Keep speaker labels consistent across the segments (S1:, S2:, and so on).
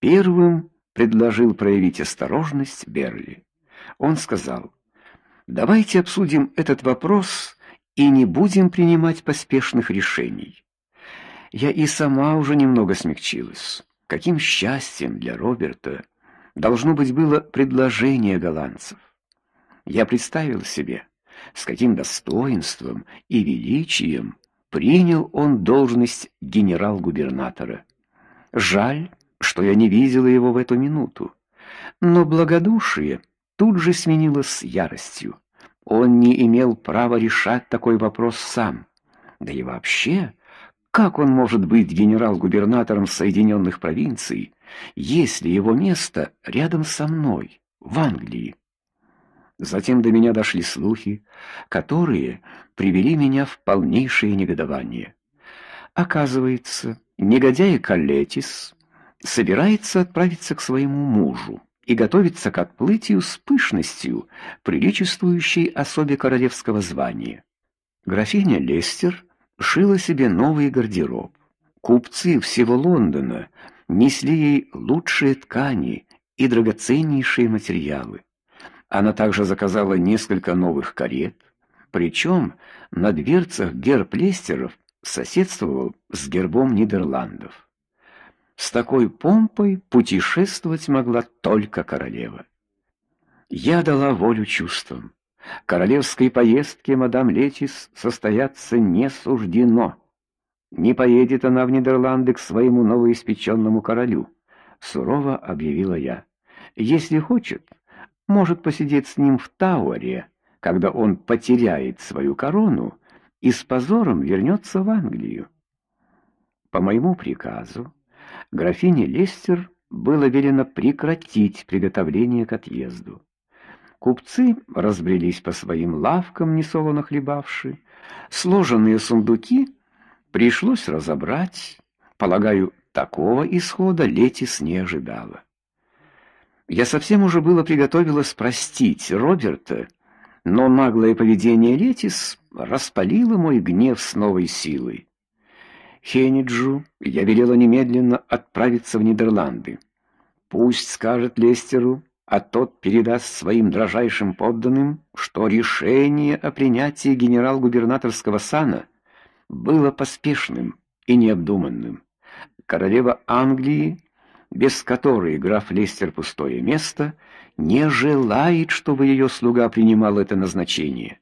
S1: Первым предложил проявить осторожность Берли. Он сказал: "Давайте обсудим этот вопрос и не будем принимать поспешных решений". Я и сама уже немного смягчилась. Каким счастьем для Роберта должно быть было предложение голландцев. Я представил себе, с каким достоинством и величием принял он должность генерал-губернатора. Жаль, что я не видела его в эту минуту. Но благодушие тут же сменилось яростью. Он не имел права решать такой вопрос сам. Да и вообще, как он может быть генерал-губернатором Соединенных провинций, если его место рядом со мной, в Англии? Затем до меня дошли слухи, которые привели меня в полнейшее негодование. Оказывается, негодяй Калетис собирается отправиться к своему мужу и готовится к отплытию с пышностью, приличествующей особе королевского звания. Графиня Лестер шила себе новый гардероб. Купцы всего Лондона несли ей лучшие ткани и драгоценнейшие материалы. Она также заказала несколько новых карет, причем на дверцах герб Лестеров соседствовал с гербом Нидерландов. С такой помпой путешествовать могла только королева. Я дала волю чувствам. Королевской поездке мадам Летис состояться не суждено. Не поедет она в Нидерланды к своему новоиспеченному королю, сурово объявила я. Если хочет, может посидеть с ним в Тауэре, когда он потеряет свою корону и с позором вернется в Англию. По моему приказу графине Лестер было велено прекратить приготовление к отъезду. Купцы разбрелись по своим лавкам, несолоно хлебавши. Сложенные сундуки пришлось разобрать. Полагаю, такого исхода Летис не ожидала. Я совсем уже было приготовилась простить Роберта, но наглое поведение Летис распалило мой гнев с новой силой. Хениджу я велела немедленно отправиться в Нидерланды. Пусть скажет Лестеру, а тот передаст своим дрожайшим подданным, что решение о принятии генерал-губернаторского сана было поспешным и необдуманным. Королева Англии, без которой граф Лестер пустое место, не желает, чтобы ее слуга принимал это назначение.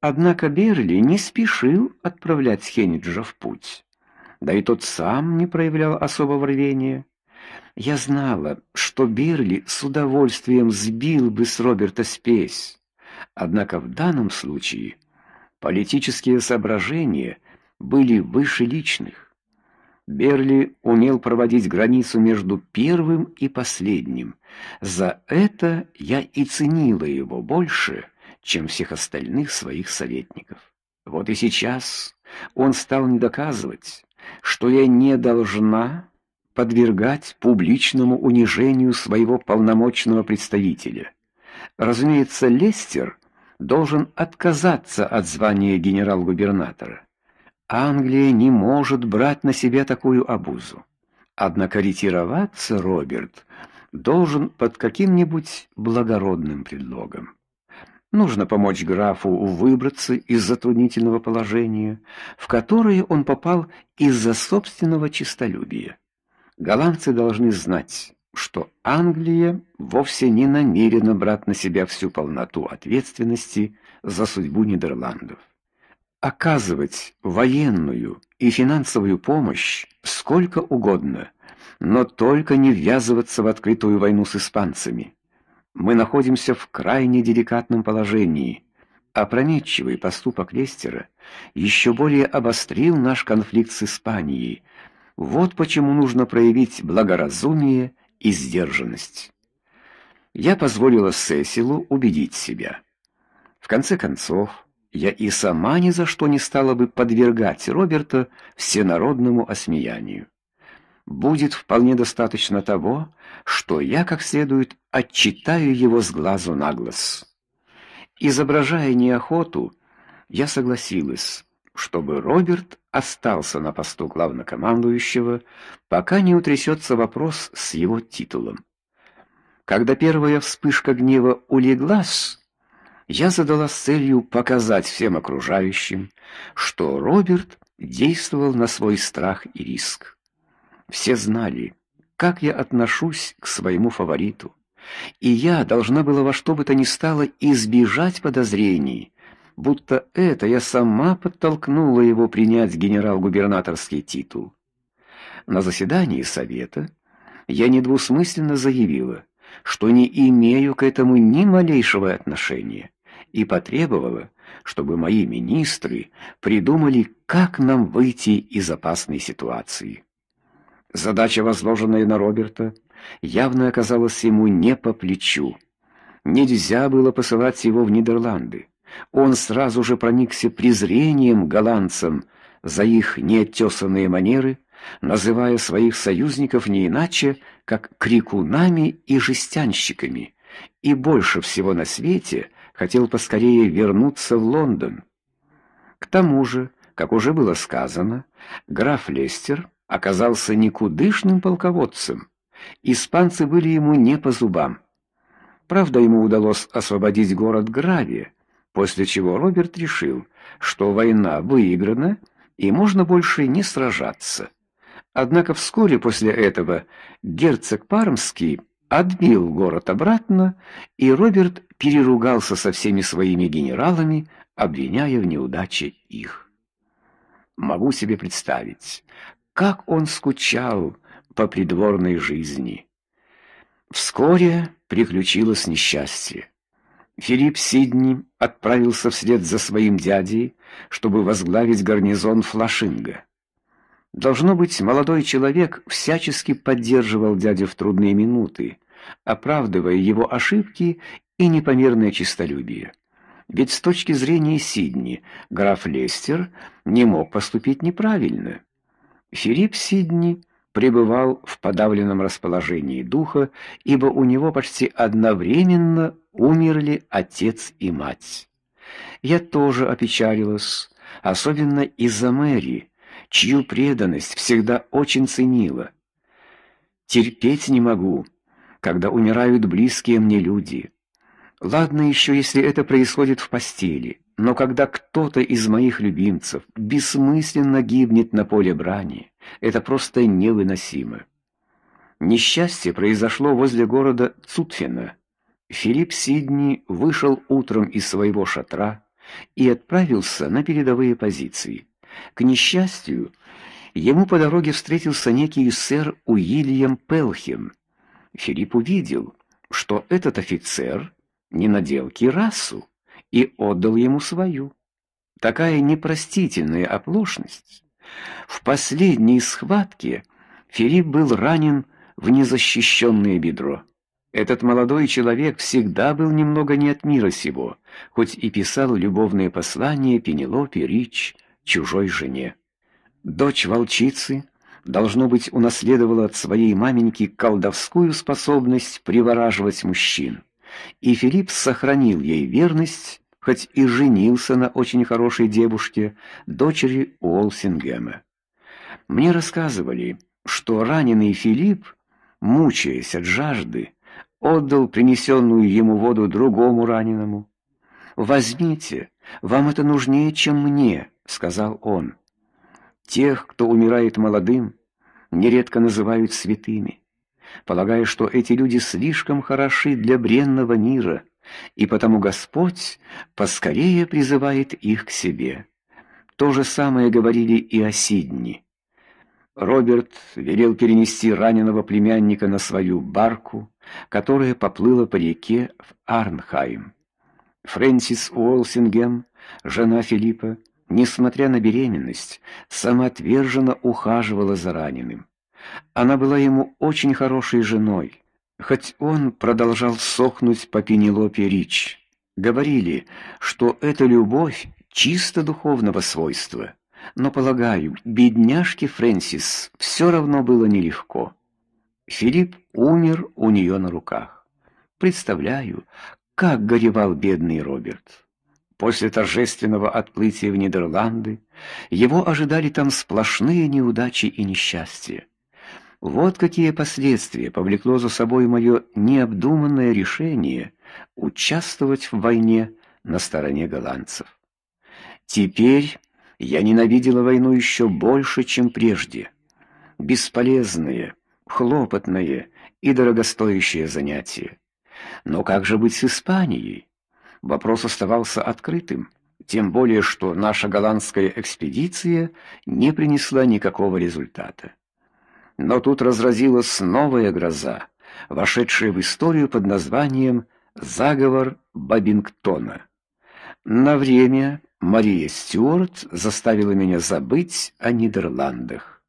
S1: Однако Берли не спешил отправлять Хениджа в путь. Да и тот сам не проявлял особого рвения. Я знала, что Берли с удовольствием сбил бы с Роберта спесь. Однако в данном случае политические соображения были выше личных. Берли умел проводить границу между первым и последним. За это я и ценила его больше, чем всех остальных своих советников. Вот и сейчас он стал мне доказывать, что я не должна подвергать публичному унижению своего полномочного представителя. Разумеется, Лестер должен отказаться от звания генерал-губернатора. Англия не может брать на себя такую обузу. Однако ретироваться Роберт должен под каким-нибудь благородным предлогом. Нужно помочь графу выбраться из затруднительного положения, в которое он попал из-за собственного честолюбия. Голландцы должны знать, что Англия вовсе не намерена брать на себя всю полноту ответственности за судьбу Нидерландов. Оказывать военную и финансовую помощь сколько угодно, но только не ввязываться в открытую войну с испанцами. Мы находимся в крайне деликатном положении. Опрометчивый поступок Лестера еще более обострил наш конфликт с Испанией вот почему нужно проявить благоразумие и сдержанность. Я позволила Сесилу убедить себя. В конце концов, я и сама ни за что не стала бы подвергать Роберта всенародному осмеянию. Будет вполне достаточно того, что я как следует отчитаю его с глазу на глаз. Изображая неохоту, я согласилась чтобы Роберт остался на посту главнокомандующего, пока не утрясется вопрос с его титулом. Когда первая вспышка гнева улеглась, я задалась целью показать всем окружающим, что Роберт действовал на свой страх и риск. Все знали, как я отношусь к своему фавориту, и я должна была во что бы то ни стало избежать подозрений, будто это я сама подтолкнула его принять генерал-губернаторский титул. На заседании совета я недвусмысленно заявила, что не имею к этому ни малейшего отношения, и потребовала, чтобы мои министры придумали, как нам выйти из опасной ситуации. Задача, возложенная на Роберта, явно оказалась ему не по плечу. Нельзя было посылать его в Нидерланды. Он сразу же проникся презрением голландцам за их неоттесанные манеры, называя своих союзников не иначе, как крикунами и жестянщиками, и больше всего на свете хотел поскорее вернуться в Лондон. К тому же, как уже было сказано, граф Лестер оказался никудышным полководцем. Испанцы были ему не по зубам. Правда, ему удалось освободить город Гравия, после чего Роберт решил, что война выиграна и можно больше не сражаться. Однако вскоре после этого герцог Пармский отбил город обратно, и Роберт переругался со всеми своими генералами, обвиняя в неудаче их. Могу себе представить, как он скучал по придворной жизни. Вскоре приключилось несчастье. Филипп Сидни отправился вслед за своим дядей, чтобы возглавить гарнизон Флашинга. Должно быть, молодой человек всячески поддерживал дядю в трудные минуты, оправдывая его ошибки и непомерное честолюбие. Ведь с точки зрения Сидни граф Лестер не мог поступить неправильно. Филипп Сидни пребывал в подавленном расположении духа, ибо у него почти одновременно умерли отец и мать. Я тоже опечалилась, особенно из-за Мэри, чью преданность всегда очень ценила. Терпеть не могу, когда умирают близкие мне люди. Ладно еще, если это происходит в постели, но когда кто-то из моих любимцев бессмысленно гибнет на поле брани, это просто невыносимо. Несчастье произошло возле города Цутфена. Филипп Сидни вышел утром из своего шатра и отправился на передовые позиции. К несчастью, ему по дороге встретился некий сэр Уильям Пелхем. Филипп увидел, что этот офицер не надел кирасу и отдал ему свою. Такая непростительная оплошность. В последней схватке Филипп был ранен в незащищенное бедро. Этот молодой человек всегда был немного не от мира сего, хоть и писал любовные послания Пенелопе Рич, чужой жене. Дочь волчицы должно быть унаследовала от своей маменьки колдовскую способность привораживать мужчин и Филипп сохранил ей верность, хоть и женился на очень хорошей девушке, дочери Уолсингема. Мне рассказывали, что раненый Филипп, мучаясь от жажды, отдал принесенную ему воду другому раненому. "Возьмите, вам это нужнее, чем мне", сказал он. Тех, кто умирает молодым, нередко называют святыми полагая, что эти люди слишком хороши для бренного мира, и потому Господь поскорее призывает их к себе. То же самое говорили и о Сидни. Роберт велел перенести раненого племянника на свою барку, которая поплыла по реке в Арнхайм. Фрэнсис Уолсингем, жена Филиппа, несмотря на беременность, самоотверженно ухаживала за раненым. Она была ему очень хорошей женой, хоть он продолжал сохнуть по Пенелопе Рич. Говорили, что эта любовь чисто духовного свойства. Но, полагаю, бедняжке Фрэнсис все равно было нелегко. Филипп умер у нее на руках. Представляю, как горевал бедный Роберт. После торжественного отплытия в Нидерланды его ожидали там сплошные неудачи и несчастья. Вот какие последствия повлекло за собой мое необдуманное решение участвовать в войне на стороне голландцев. Теперь я ненавидела войну еще больше, чем прежде. Бесполезное, хлопотное и дорогостоящее занятие. Но как же быть с Испанией? Вопрос оставался открытым, тем более что наша голландская экспедиция не принесла никакого результата. Но тут разразилась новая гроза, вошедшая в историю под названием заговор Бабингтона. На время Мария Стюарт заставила меня забыть о Нидерландах.